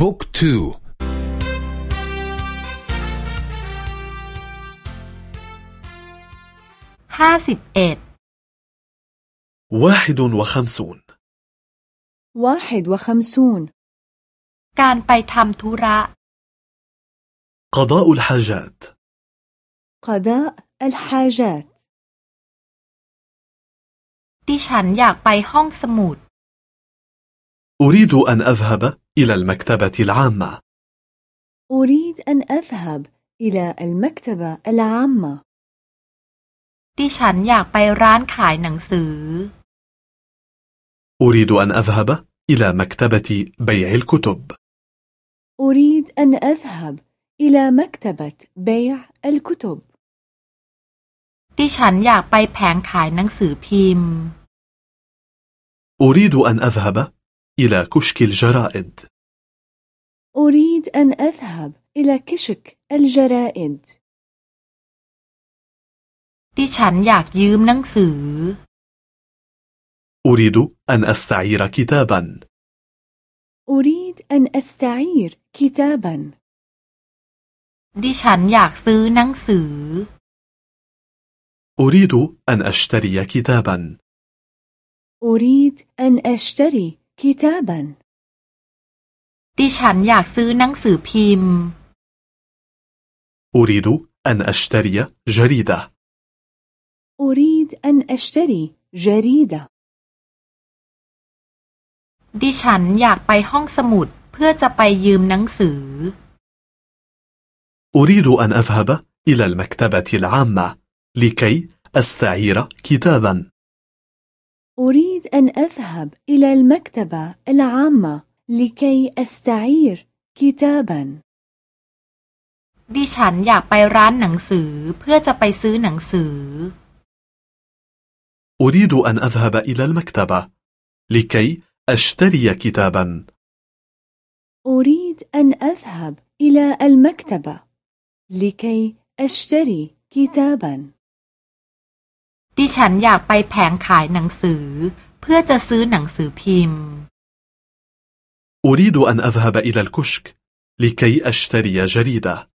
บุ๊กทูห้าสิบเอ็ด واحد وخمسون واحد وخمسون การไปทำธุระ قضاء الحاجات قضاء الحاجات ดิฉันอยากไปห้องสมุด أريد أن أذهب إلى المكتبة العامة أريد أن أذهب إلى المكتبة العامة ดิฉันอยากไปร้านขายหนังสือ أريد أن أذهب إلى مكتبة بيع الكتب أريد أن أذهب إلى مكتبة بيع الكتب ดิฉันอยากไปแผงขายหนังสือพิมพ์ أريد أن أذهب إلى كشك الجرائد أريد أن أذهب إلى كشك الجرائد ดิฉันอยากยืมหนังสือ أريد أن أستعير كتابا أريد أن أستعير كتابا ดิฉันอยากซื้อหนังสือ أريد أن أشتري كتابا أريد أن أشتري كتابا ดิฉันอยากซื้อหนังสือพิมพ์ أريد أن أشتري جريدة أريد أن أشتري جريدة ดิฉันอยากไปห้องสมุดเพื่อจะไปยืมหนังสือ أريد أن أذهب إلى المكتبة العامة لكي أستعير كتابا أريد أن أذهب إلى المكتبة العامة لكي أستعير كتابا ดิฉันอยากไปร้านหนังสือเพื่อจะไปซื้อหนังสือ أريد أن أذهب إلى المكتبة لكي أشتري كتابا أريد أن أذهب إلى المكتبة لكي أشتري كتابا ดิฉันอยากไปแผงขายหนังสือ เพื่อจะซื้อหนังสือพิมพ์ أريد أن أذهب إلى الكشك لكي أشتري جريدة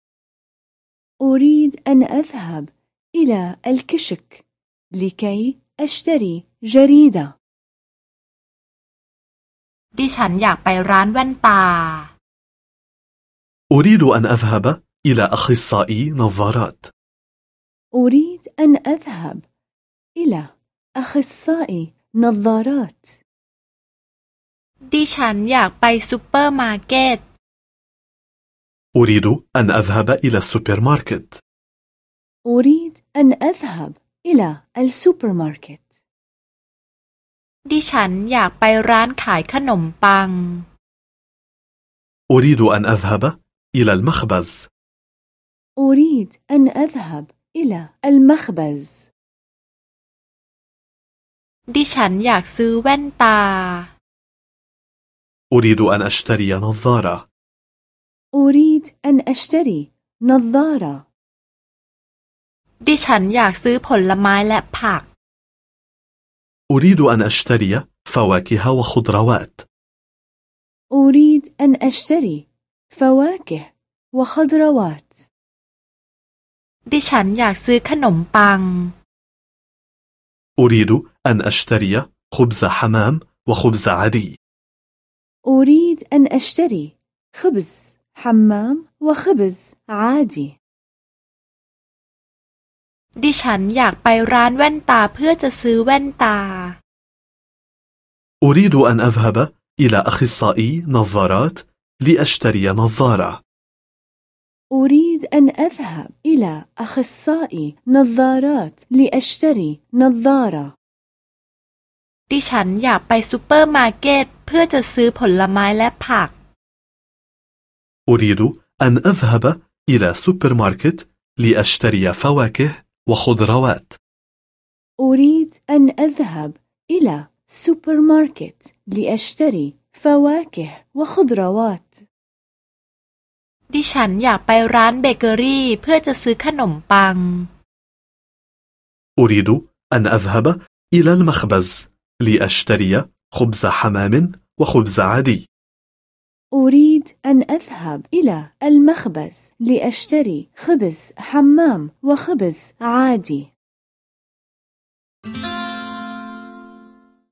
أريد أن أذهب إلى الكشك لكي أشتري جريدة ดิฉันอยากไปร้านแว่นตา أريد أن أذهب إلى أخصائي نظارات أريد أن أذهب إلى أخصائي نظارات ดิฉันอยากไปซูเปอร์มาร์เก็ต أريد أن أذهب إلى السوبر ماركت أريد أن أذهب إلى السوبر ماركت ดิฉันอยากไปร้านขายขนมปัง أريد أن أذهب إلى المخبز أريد أن أذهب إلى المخبز ดิฉันอยากซื้อแว่นตา أريد أن أشتري نظارة أريد أن أشتري نظارة ดิฉันอยากซื้อผลไม้และผัก أريد أن أشتري فواكه وخضروات أريد أن أشتري فواكه وخضروات ดิฉันอยากซื้อขนมปัง أريد أن أشتري خبز حمام وخبز عادي أريد أن أشتري خبز حمام وخبز عادي ดิฉันอยากไปร้านแว่นตาเพื่อจะซื้อแว่นตา أريد أن أذهب إلى أخصائي نظارات لأشتري نظارة أريد أن أذهب إلى أخصائي نظارات لأشتري نظارة ดิฉันอยากไปซูเปอร์มาร์เก็ตเพื่อจะซื้อผลไม้และผัก أريد أن أذهب إلى سوبر ماركت لأشتري فواكه وخضروات أريد أن أذهب إلى سوبر ماركت لأشتري فواكه وخضروات ดิฉันอยากไปร้านเบเกอรี่เพื่อจะซื้อขนมปัง أريد أن أذهب إلى المخبز لأشتري خبز حمام وخبز عادي أريد أن أذهب إلى المخبز لأشتري خبز حمام وخبز عادي